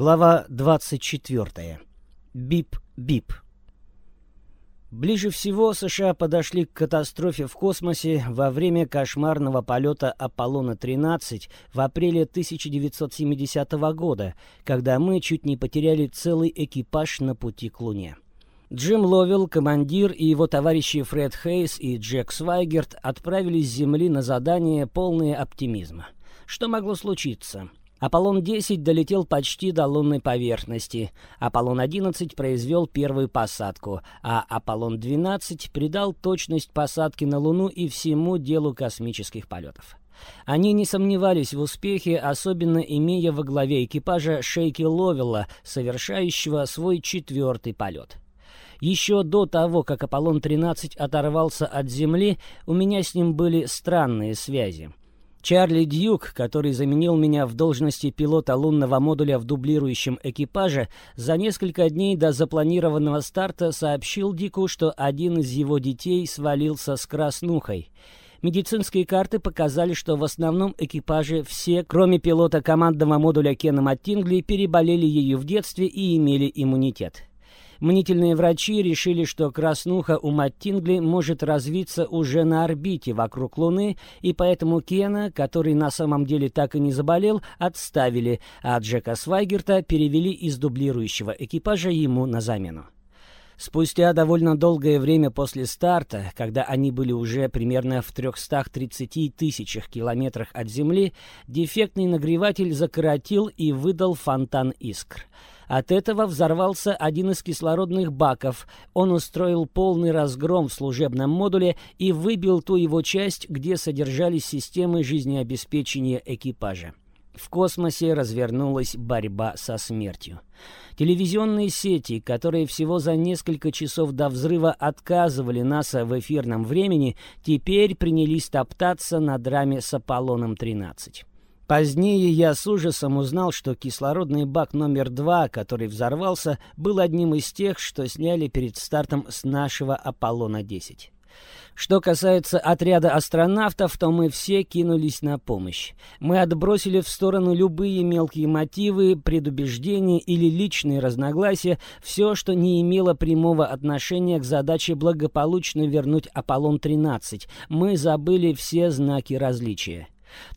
Глава 24. Бип-бип. Ближе всего США подошли к катастрофе в космосе во время кошмарного полета Аполлона-13 в апреле 1970 года, когда мы чуть не потеряли целый экипаж на пути к Луне. Джим Ловелл, командир, и его товарищи Фред Хейс и Джек Свайгерт отправились с Земли на задание, полное оптимизма. Что могло случиться? Аполлон-10 долетел почти до лунной поверхности, Аполлон-11 произвел первую посадку, а Аполлон-12 придал точность посадки на Луну и всему делу космических полетов. Они не сомневались в успехе, особенно имея во главе экипажа Шейки Ловелла, совершающего свой четвертый полет. Еще до того, как Аполлон-13 оторвался от Земли, у меня с ним были странные связи. Чарли Дьюк, который заменил меня в должности пилота лунного модуля в дублирующем экипаже, за несколько дней до запланированного старта сообщил Дику, что один из его детей свалился с краснухой. Медицинские карты показали, что в основном экипаже все, кроме пилота командного модуля Кена Маттингли, переболели ею в детстве и имели иммунитет. Мнительные врачи решили, что краснуха у Маттингли может развиться уже на орбите вокруг Луны, и поэтому Кена, который на самом деле так и не заболел, отставили, а Джека Свайгерта перевели из дублирующего экипажа ему на замену. Спустя довольно долгое время после старта, когда они были уже примерно в 330 тысячах километрах от Земли, дефектный нагреватель закоротил и выдал фонтан искр — от этого взорвался один из кислородных баков. Он устроил полный разгром в служебном модуле и выбил ту его часть, где содержались системы жизнеобеспечения экипажа. В космосе развернулась борьба со смертью. Телевизионные сети, которые всего за несколько часов до взрыва отказывали НАСА в эфирном времени, теперь принялись топтаться на драме с Аполлоном-13. Позднее я с ужасом узнал, что кислородный бак номер два, который взорвался, был одним из тех, что сняли перед стартом с нашего Аполлона-10. Что касается отряда астронавтов, то мы все кинулись на помощь. Мы отбросили в сторону любые мелкие мотивы, предубеждения или личные разногласия, все, что не имело прямого отношения к задаче благополучно вернуть Аполлон-13. Мы забыли все знаки различия.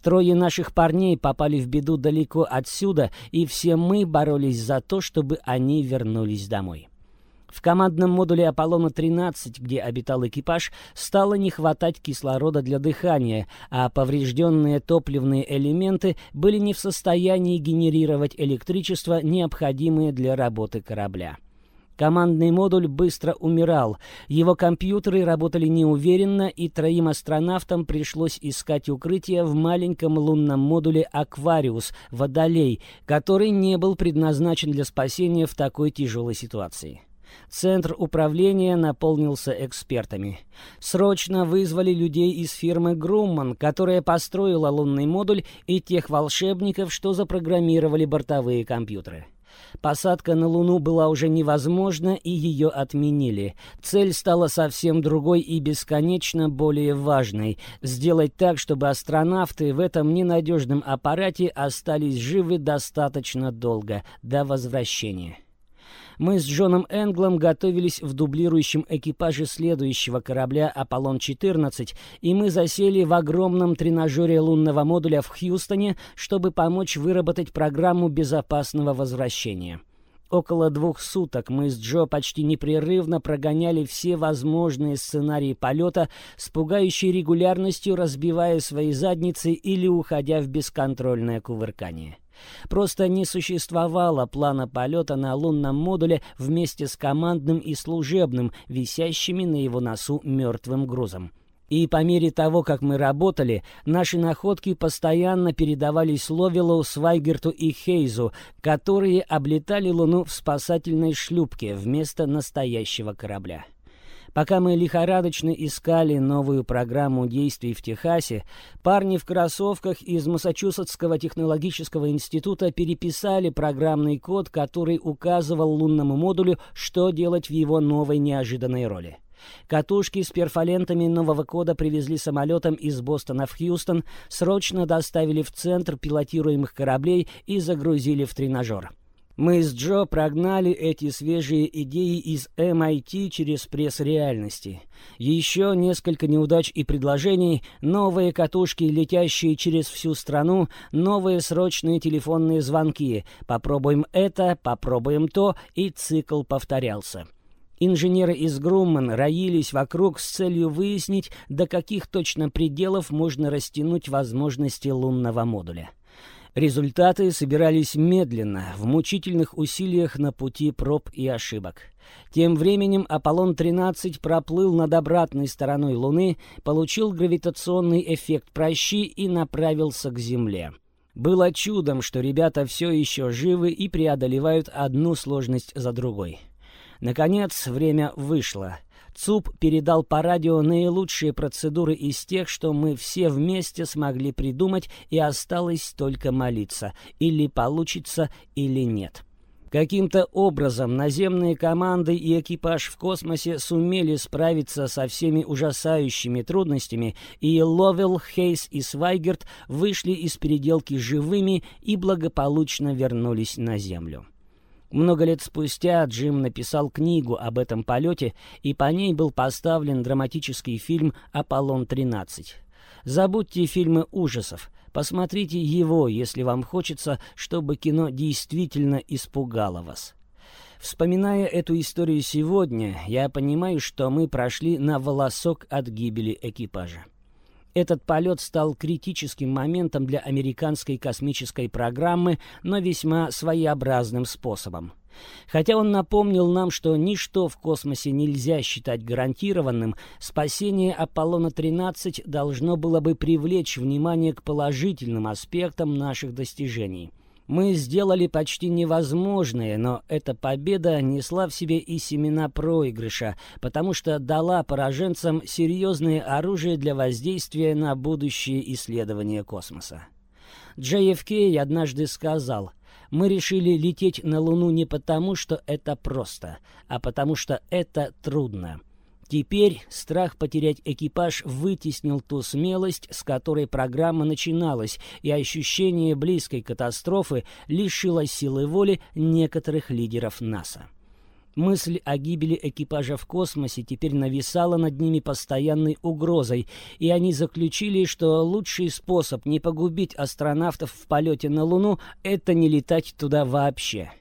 Трое наших парней попали в беду далеко отсюда, и все мы боролись за то, чтобы они вернулись домой. В командном модуле Аполлона-13, где обитал экипаж, стало не хватать кислорода для дыхания, а поврежденные топливные элементы были не в состоянии генерировать электричество, необходимое для работы корабля. Командный модуль быстро умирал. Его компьютеры работали неуверенно, и троим астронавтам пришлось искать укрытие в маленьком лунном модуле «Аквариус» — «Водолей», который не был предназначен для спасения в такой тяжелой ситуации. Центр управления наполнился экспертами. Срочно вызвали людей из фирмы «Грумман», которая построила лунный модуль, и тех волшебников, что запрограммировали бортовые компьютеры. Посадка на Луну была уже невозможна, и ее отменили. Цель стала совсем другой и бесконечно более важной — сделать так, чтобы астронавты в этом ненадежном аппарате остались живы достаточно долго, до возвращения. Мы с Джоном Энглом готовились в дублирующем экипаже следующего корабля «Аполлон-14», и мы засели в огромном тренажере лунного модуля в Хьюстоне, чтобы помочь выработать программу безопасного возвращения. Около двух суток мы с Джо почти непрерывно прогоняли все возможные сценарии полета с пугающей регулярностью, разбивая свои задницы или уходя в бесконтрольное кувыркание. Просто не существовало плана полета на лунном модуле вместе с командным и служебным, висящими на его носу мертвым грузом. И по мере того, как мы работали, наши находки постоянно передавались Ловелу, Свайгерту и Хейзу, которые облетали Луну в спасательной шлюпке вместо настоящего корабля. Пока мы лихорадочно искали новую программу действий в Техасе, парни в кроссовках из Массачусетского технологического института переписали программный код, который указывал лунному модулю, что делать в его новой неожиданной роли. Катушки с перфолентами нового кода привезли самолетом из Бостона в Хьюстон, срочно доставили в центр пилотируемых кораблей и загрузили в тренажер. Мы с Джо прогнали эти свежие идеи из MIT через пресс реальности. Еще несколько неудач и предложений, новые катушки, летящие через всю страну, новые срочные телефонные звонки. Попробуем это, попробуем то, и цикл повторялся. Инженеры из Грумман роились вокруг с целью выяснить, до каких точно пределов можно растянуть возможности лунного модуля. Результаты собирались медленно, в мучительных усилиях на пути проб и ошибок. Тем временем Аполлон-13 проплыл над обратной стороной Луны, получил гравитационный эффект прощи и направился к Земле. Было чудом, что ребята все еще живы и преодолевают одну сложность за другой. Наконец, время вышло — ЦУП передал по радио наилучшие процедуры из тех, что мы все вместе смогли придумать, и осталось только молиться. Или получится, или нет. Каким-то образом наземные команды и экипаж в космосе сумели справиться со всеми ужасающими трудностями, и Ловел, Хейс и Свайгерт вышли из переделки живыми и благополучно вернулись на Землю. Много лет спустя Джим написал книгу об этом полете, и по ней был поставлен драматический фильм «Аполлон-13». Забудьте фильмы ужасов. Посмотрите его, если вам хочется, чтобы кино действительно испугало вас. Вспоминая эту историю сегодня, я понимаю, что мы прошли на волосок от гибели экипажа. Этот полет стал критическим моментом для американской космической программы, но весьма своеобразным способом. Хотя он напомнил нам, что ничто в космосе нельзя считать гарантированным, спасение Аполлона-13 должно было бы привлечь внимание к положительным аспектам наших достижений. Мы сделали почти невозможное, но эта победа несла в себе и семена проигрыша, потому что дала пораженцам серьезное оружие для воздействия на будущие исследования космоса. JFK однажды сказал, «Мы решили лететь на Луну не потому, что это просто, а потому что это трудно». Теперь страх потерять экипаж вытеснил ту смелость, с которой программа начиналась, и ощущение близкой катастрофы лишило силы воли некоторых лидеров НАСА. Мысль о гибели экипажа в космосе теперь нависала над ними постоянной угрозой, и они заключили, что лучший способ не погубить астронавтов в полете на Луну — это не летать туда вообще.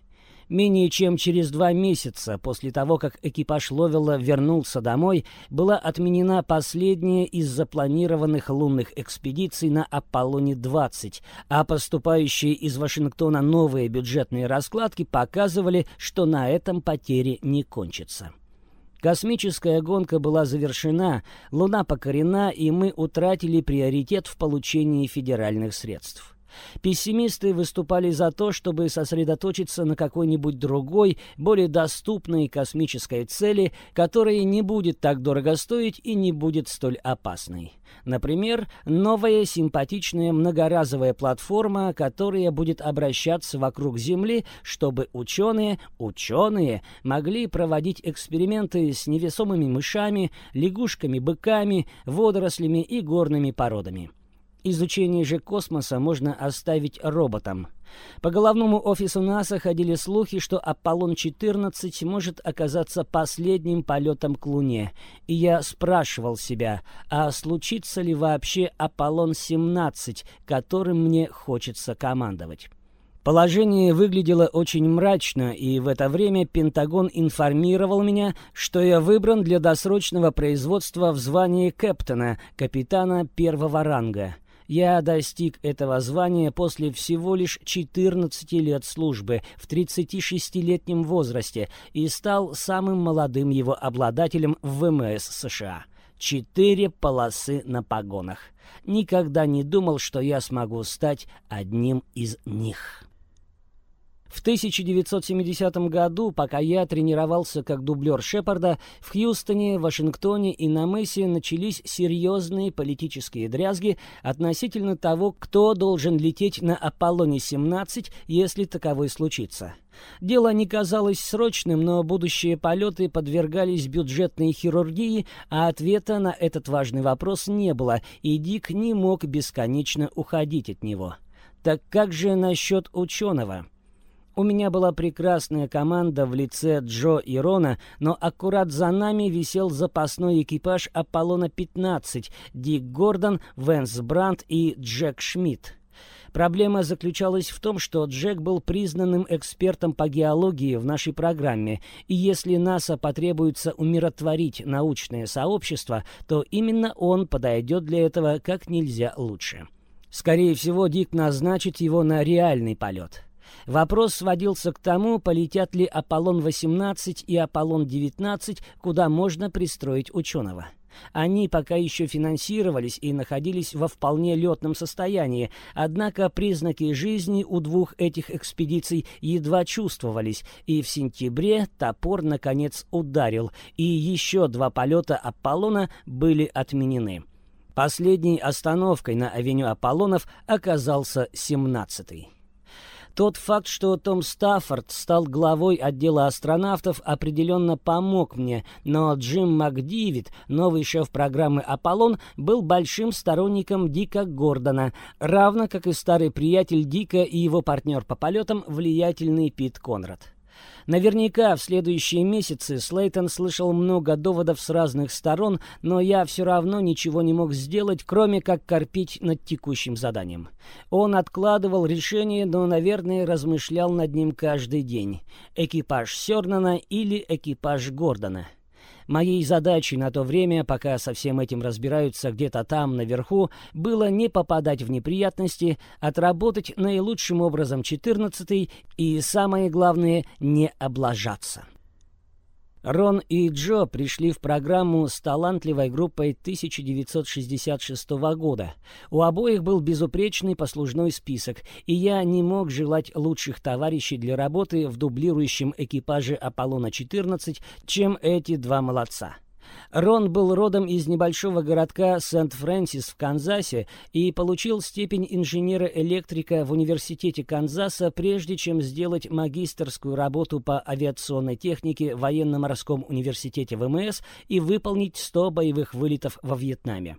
Менее чем через два месяца после того, как экипаж Ловела вернулся домой, была отменена последняя из запланированных лунных экспедиций на Аполлоне-20, а поступающие из Вашингтона новые бюджетные раскладки показывали, что на этом потери не кончатся. Космическая гонка была завершена, Луна покорена, и мы утратили приоритет в получении федеральных средств. Пессимисты выступали за то, чтобы сосредоточиться на какой-нибудь другой, более доступной космической цели, которая не будет так дорого стоить и не будет столь опасной. Например, новая симпатичная многоразовая платформа, которая будет обращаться вокруг Земли, чтобы ученые, ученые могли проводить эксперименты с невесомыми мышами, лягушками-быками, водорослями и горными породами. Изучение же космоса можно оставить роботам. По головному офису НАСА ходили слухи, что Аполлон-14 может оказаться последним полетом к Луне. И я спрашивал себя, а случится ли вообще Аполлон-17, которым мне хочется командовать? Положение выглядело очень мрачно, и в это время Пентагон информировал меня, что я выбран для досрочного производства в звании капитана, капитана первого ранга. Я достиг этого звания после всего лишь 14 лет службы в 36-летнем возрасте и стал самым молодым его обладателем в ВМС США. Четыре полосы на погонах. Никогда не думал, что я смогу стать одним из них. В 1970 году, пока я тренировался как дублер Шепарда, в Хьюстоне, Вашингтоне и на мысе начались серьезные политические дрязги относительно того, кто должен лететь на Аполлоне-17, если таковой случится. Дело не казалось срочным, но будущие полеты подвергались бюджетной хирургии, а ответа на этот важный вопрос не было, и Дик не мог бесконечно уходить от него. Так как же насчет ученого? У меня была прекрасная команда в лице Джо и Рона, но аккурат за нами висел запасной экипаж Аполлона-15, Дик Гордон, Венс Брандт и Джек Шмидт. Проблема заключалась в том, что Джек был признанным экспертом по геологии в нашей программе, и если НАСА потребуется умиротворить научное сообщество, то именно он подойдет для этого как нельзя лучше. Скорее всего, Дик назначит его на реальный полет. Вопрос сводился к тому, полетят ли Аполлон-18 и Аполлон-19, куда можно пристроить ученого. Они пока еще финансировались и находились во вполне летном состоянии, однако признаки жизни у двух этих экспедиций едва чувствовались, и в сентябре топор наконец ударил, и еще два полета Аполлона были отменены. Последней остановкой на авеню Аполлонов оказался 17-й. Тот факт, что Том Стаффорд стал главой отдела астронавтов, определенно помог мне, но Джим МакДивид, новый шеф программы «Аполлон», был большим сторонником Дика Гордона, равно как и старый приятель Дика и его партнер по полетам, влиятельный Пит Конрад. Наверняка в следующие месяцы Слейтон слышал много доводов с разных сторон, но я все равно ничего не мог сделать, кроме как корпить над текущим заданием. Он откладывал решение, но, наверное, размышлял над ним каждый день. Экипаж Сёрнана или экипаж Гордона. Моей задачей на то время, пока со всем этим разбираются где-то там, наверху, было не попадать в неприятности, отработать наилучшим образом 14 и, самое главное, не облажаться. Рон и Джо пришли в программу с талантливой группой 1966 года. У обоих был безупречный послужной список, и я не мог желать лучших товарищей для работы в дублирующем экипаже «Аполлона-14», чем эти два молодца. Рон был родом из небольшого городка Сент-Фрэнсис в Канзасе и получил степень инженера-электрика в Университете Канзаса, прежде чем сделать магистерскую работу по авиационной технике в Военно-морском университете ВМС и выполнить 100 боевых вылетов во Вьетнаме.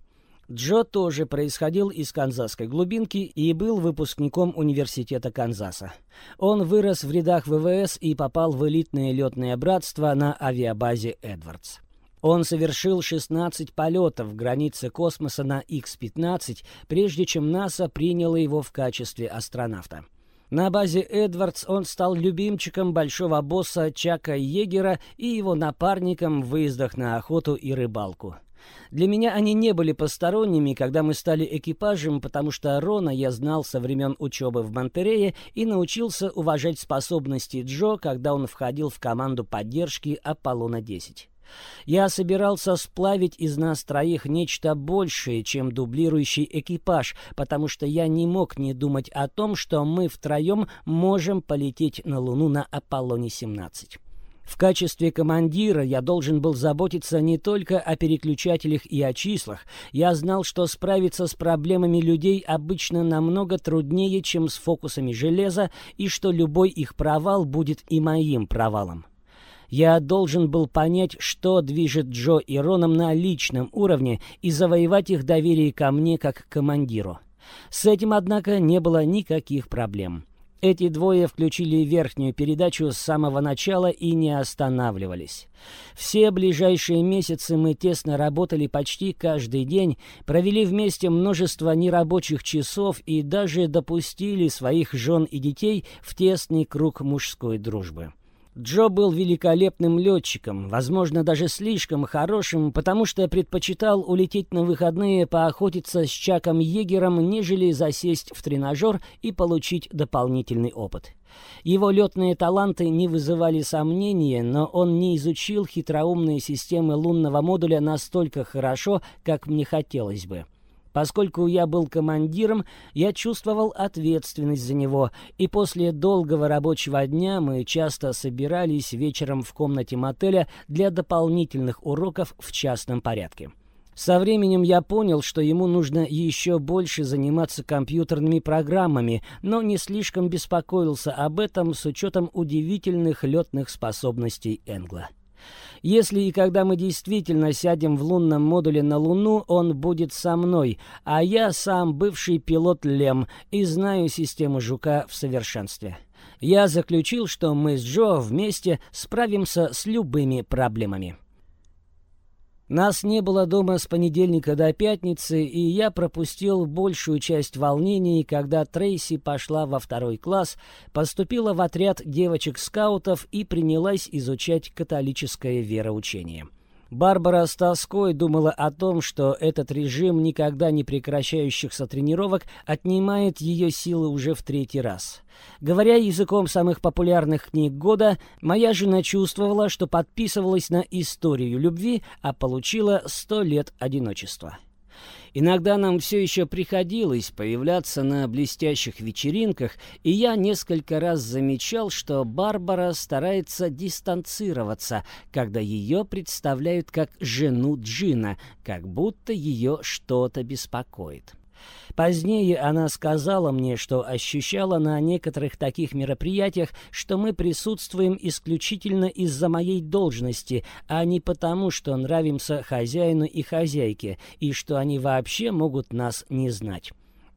Джо тоже происходил из канзасской глубинки и был выпускником университета Канзаса. Он вырос в рядах ВВС и попал в элитное летное братство на авиабазе «Эдвардс». Он совершил 16 полетов в границе космоса на X-15, прежде чем НАСА приняло его в качестве астронавта. На базе Эдвардс он стал любимчиком большого босса Чака Егера и его напарником в выездах на охоту и рыбалку. Для меня они не были посторонними, когда мы стали экипажем, потому что Рона я знал со времен учебы в Монтерее и научился уважать способности Джо, когда он входил в команду поддержки Аполлона-10. Я собирался сплавить из нас троих нечто большее, чем дублирующий экипаж, потому что я не мог не думать о том, что мы втроем можем полететь на Луну на Аполлоне-17. В качестве командира я должен был заботиться не только о переключателях и о числах. Я знал, что справиться с проблемами людей обычно намного труднее, чем с фокусами железа, и что любой их провал будет и моим провалом. Я должен был понять, что движет Джо и Роном на личном уровне и завоевать их доверие ко мне как командиру. С этим, однако, не было никаких проблем. Эти двое включили верхнюю передачу с самого начала и не останавливались. Все ближайшие месяцы мы тесно работали почти каждый день, провели вместе множество нерабочих часов и даже допустили своих жен и детей в тесный круг мужской дружбы. Джо был великолепным летчиком, возможно, даже слишком хорошим, потому что предпочитал улететь на выходные поохотиться с Чаком Егером, нежели засесть в тренажер и получить дополнительный опыт. Его летные таланты не вызывали сомнения, но он не изучил хитроумные системы лунного модуля настолько хорошо, как мне хотелось бы. Поскольку я был командиром, я чувствовал ответственность за него, и после долгого рабочего дня мы часто собирались вечером в комнате мотеля для дополнительных уроков в частном порядке. Со временем я понял, что ему нужно еще больше заниматься компьютерными программами, но не слишком беспокоился об этом с учетом удивительных летных способностей Энгла. Если и когда мы действительно сядем в лунном модуле на Луну, он будет со мной, а я сам бывший пилот Лем и знаю систему Жука в совершенстве. Я заключил, что мы с Джо вместе справимся с любыми проблемами. Нас не было дома с понедельника до пятницы, и я пропустил большую часть волнений, когда Трейси пошла во второй класс, поступила в отряд девочек-скаутов и принялась изучать католическое вероучение. Барбара с тоской думала о том, что этот режим никогда не прекращающихся тренировок отнимает ее силы уже в третий раз. Говоря языком самых популярных книг года, моя жена чувствовала, что подписывалась на историю любви, а получила сто лет одиночества. Иногда нам все еще приходилось появляться на блестящих вечеринках, и я несколько раз замечал, что Барбара старается дистанцироваться, когда ее представляют как жену Джина, как будто ее что-то беспокоит. Позднее она сказала мне, что ощущала на некоторых таких мероприятиях, что мы присутствуем исключительно из-за моей должности, а не потому, что нравимся хозяину и хозяйке, и что они вообще могут нас не знать.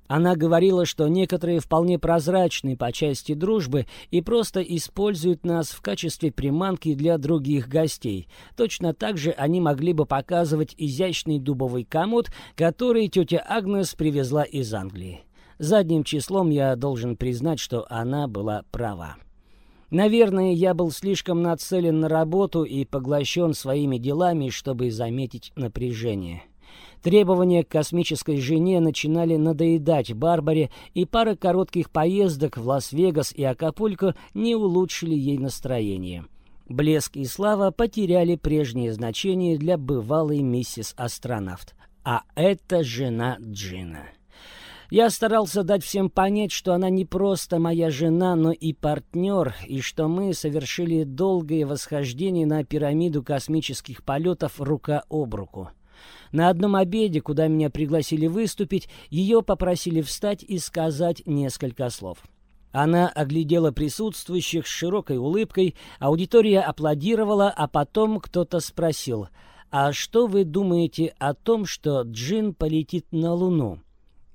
Она говорила, что некоторые вполне прозрачны по части дружбы и просто используют нас в качестве приманки для других гостей. Точно так же они могли бы показывать изящный дубовый комод, который тетя Агнес привезла из Англии. Задним числом я должен признать, что она была права. Наверное, я был слишком нацелен на работу и поглощен своими делами, чтобы заметить напряжение. Требования к космической жене начинали надоедать Барбаре, и пара коротких поездок в Лас-Вегас и Акапулько не улучшили ей настроение. Блеск и слава потеряли прежнее значение для бывалой миссис Астронавт. А это жена Джина. Я старался дать всем понять, что она не просто моя жена, но и партнер, и что мы совершили долгое восхождение на пирамиду космических полетов рука об руку. На одном обеде, куда меня пригласили выступить, ее попросили встать и сказать несколько слов. Она оглядела присутствующих с широкой улыбкой, аудитория аплодировала, а потом кто-то спросил, «А что вы думаете о том, что Джин полетит на Луну?»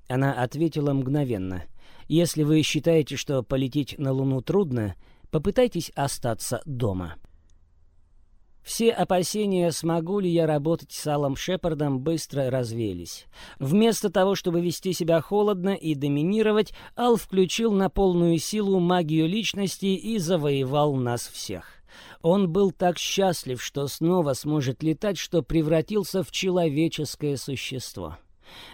Она ответила мгновенно, «Если вы считаете, что полететь на Луну трудно, попытайтесь остаться дома». Все опасения, смогу ли я работать с Аллом Шепардом, быстро развеялись. Вместо того, чтобы вести себя холодно и доминировать, Ал включил на полную силу магию личности и завоевал нас всех. Он был так счастлив, что снова сможет летать, что превратился в человеческое существо.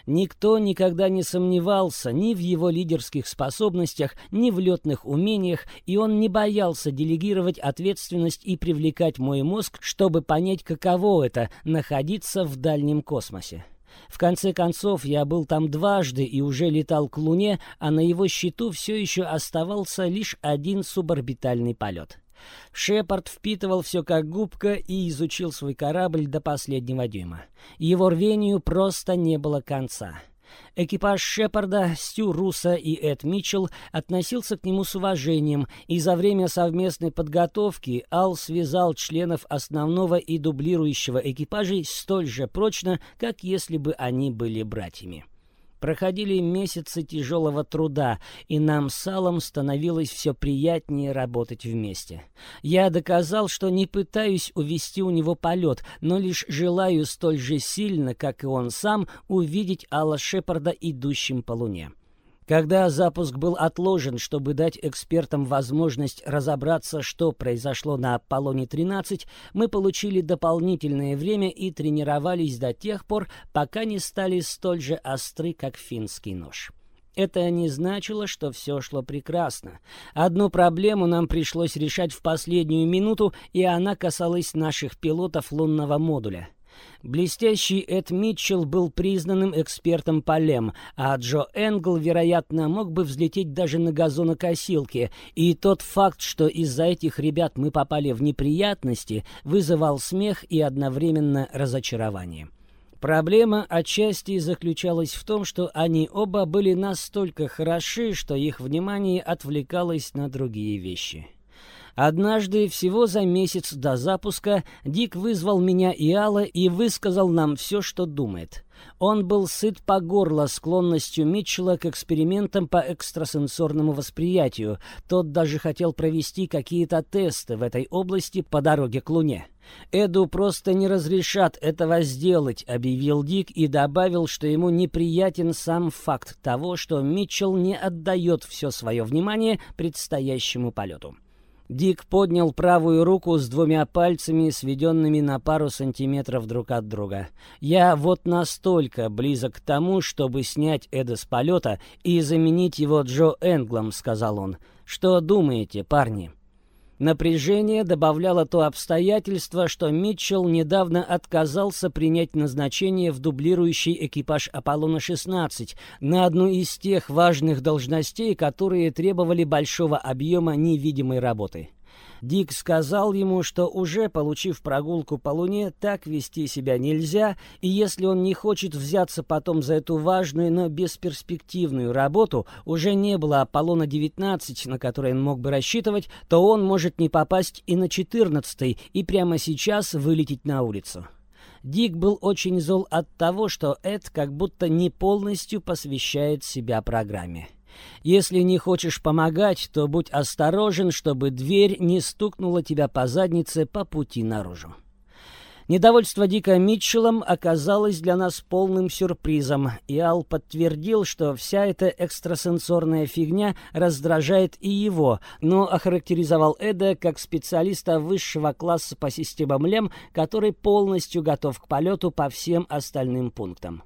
Никто никогда не сомневался ни в его лидерских способностях, ни в летных умениях, и он не боялся делегировать ответственность и привлекать мой мозг, чтобы понять, каково это — находиться в дальнем космосе. В конце концов, я был там дважды и уже летал к Луне, а на его счету все еще оставался лишь один суборбитальный полет. Шепард впитывал все как губка и изучил свой корабль до последнего дюйма. Его рвению просто не было конца. Экипаж Шепарда, Стю Руса и Эд Митчелл относился к нему с уважением, и за время совместной подготовки Ал связал членов основного и дублирующего экипажей столь же прочно, как если бы они были братьями. Проходили месяцы тяжелого труда, и нам с Аллом становилось все приятнее работать вместе. Я доказал, что не пытаюсь увести у него полет, но лишь желаю столь же сильно, как и он сам, увидеть Алла Шепарда идущим по луне. Когда запуск был отложен, чтобы дать экспертам возможность разобраться, что произошло на Аполлоне-13, мы получили дополнительное время и тренировались до тех пор, пока не стали столь же остры, как финский нож. Это не значило, что все шло прекрасно. Одну проблему нам пришлось решать в последнюю минуту, и она касалась наших пилотов лунного модуля. Блестящий Эд Митчелл был признанным экспертом по лем, а Джо Энгл, вероятно, мог бы взлететь даже на газонокосилке, и тот факт, что из-за этих ребят мы попали в неприятности, вызывал смех и одновременно разочарование. Проблема отчасти заключалась в том, что они оба были настолько хороши, что их внимание отвлекалось на другие вещи. Однажды, всего за месяц до запуска, Дик вызвал меня и Алла и высказал нам все, что думает. Он был сыт по горло склонностью Митчелла к экспериментам по экстрасенсорному восприятию. Тот даже хотел провести какие-то тесты в этой области по дороге к Луне. «Эду просто не разрешат этого сделать», — объявил Дик и добавил, что ему неприятен сам факт того, что Митчелл не отдает все свое внимание предстоящему полету. Дик поднял правую руку с двумя пальцами, сведенными на пару сантиметров друг от друга. «Я вот настолько близок к тому, чтобы снять Эда с полета и заменить его Джо Энглом», — сказал он. «Что думаете, парни?» Напряжение добавляло то обстоятельство, что Митчелл недавно отказался принять назначение в дублирующий экипаж «Аполлона-16» на одну из тех важных должностей, которые требовали большого объема невидимой работы. Дик сказал ему, что уже получив прогулку по Луне, так вести себя нельзя, и если он не хочет взяться потом за эту важную, но бесперспективную работу, уже не было Аполлона-19, на который он мог бы рассчитывать, то он может не попасть и на 14 и прямо сейчас вылететь на улицу. Дик был очень зол от того, что Эд как будто не полностью посвящает себя программе. Если не хочешь помогать, то будь осторожен, чтобы дверь не стукнула тебя по заднице по пути наружу. Недовольство Дика Митчеллом оказалось для нас полным сюрпризом, и Ал подтвердил, что вся эта экстрасенсорная фигня раздражает и его, но охарактеризовал Эда как специалиста высшего класса по системам ЛЕМ, который полностью готов к полету по всем остальным пунктам.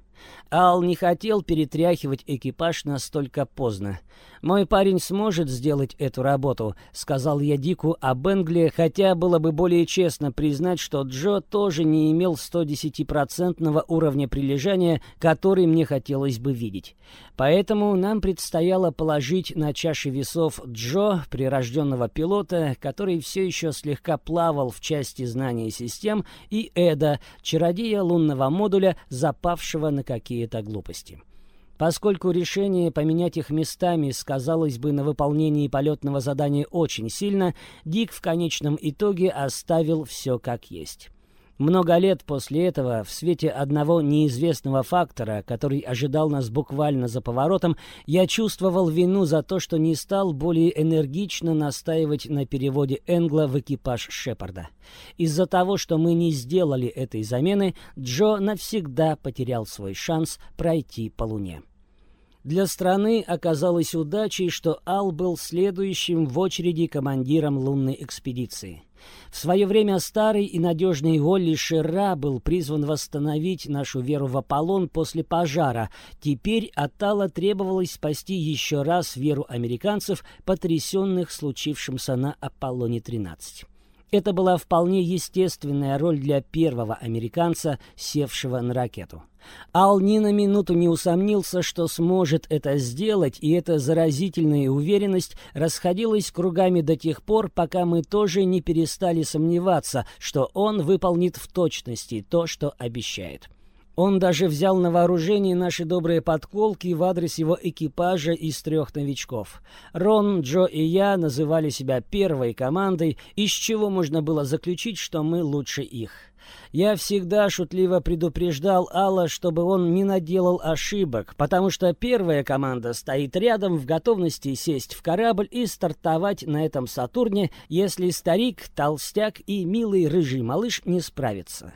Ал не хотел перетряхивать экипаж настолько поздно. «Мой парень сможет сделать эту работу», — сказал я Дику о Бенгли, хотя было бы более честно признать, что Джо тоже не имел 110-процентного уровня прилежания, который мне хотелось бы видеть. Поэтому нам предстояло положить на чаши весов Джо, прирожденного пилота, который все еще слегка плавал в части знания систем, и Эда, чародея лунного модуля, запавшего на какие-то глупости. Поскольку решение поменять их местами сказалось бы на выполнении полетного задания очень сильно, Дик в конечном итоге оставил все как есть. Много лет после этого, в свете одного неизвестного фактора, который ожидал нас буквально за поворотом, я чувствовал вину за то, что не стал более энергично настаивать на переводе Энгла в экипаж Шепарда. Из-за того, что мы не сделали этой замены, Джо навсегда потерял свой шанс пройти по Луне. Для страны оказалось удачей, что Ал был следующим в очереди командиром лунной экспедиции. В свое время старый и надежный Голли Шера был призван восстановить нашу веру в Аполлон после пожара. Теперь от Алла требовалось спасти еще раз веру американцев, потрясенных случившимся на Аполлоне-13. Это была вполне естественная роль для первого американца, севшего на ракету. Ал ни на минуту не усомнился, что сможет это сделать, и эта заразительная уверенность расходилась кругами до тех пор, пока мы тоже не перестали сомневаться, что он выполнит в точности то, что обещает. Он даже взял на вооружение наши добрые подколки в адрес его экипажа из трех новичков. Рон, Джо и я называли себя первой командой, из чего можно было заключить, что мы лучше их. Я всегда шутливо предупреждал Алла, чтобы он не наделал ошибок, потому что первая команда стоит рядом в готовности сесть в корабль и стартовать на этом Сатурне, если старик, толстяк и милый рыжий малыш не справятся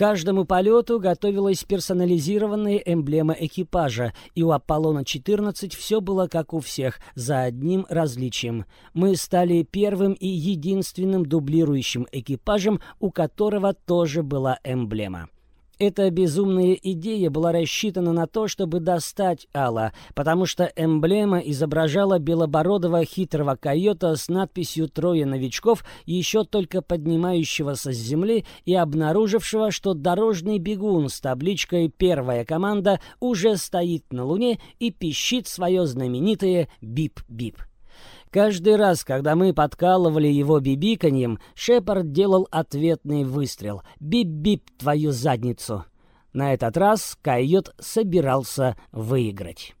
каждому полету готовилась персонализированная эмблема экипажа, и у Аполлона-14 все было как у всех, за одним различием. Мы стали первым и единственным дублирующим экипажем, у которого тоже была эмблема. Эта безумная идея была рассчитана на то, чтобы достать Ала, потому что эмблема изображала белобородого хитрого койота с надписью «Трое новичков», еще только поднимающегося с земли и обнаружившего, что дорожный бегун с табличкой «Первая команда» уже стоит на Луне и пищит свое знаменитое «Бип-бип». Каждый раз, когда мы подкалывали его бибиканьем, Шепард делал ответный выстрел. «Бип-бип твою задницу!» На этот раз койот собирался выиграть.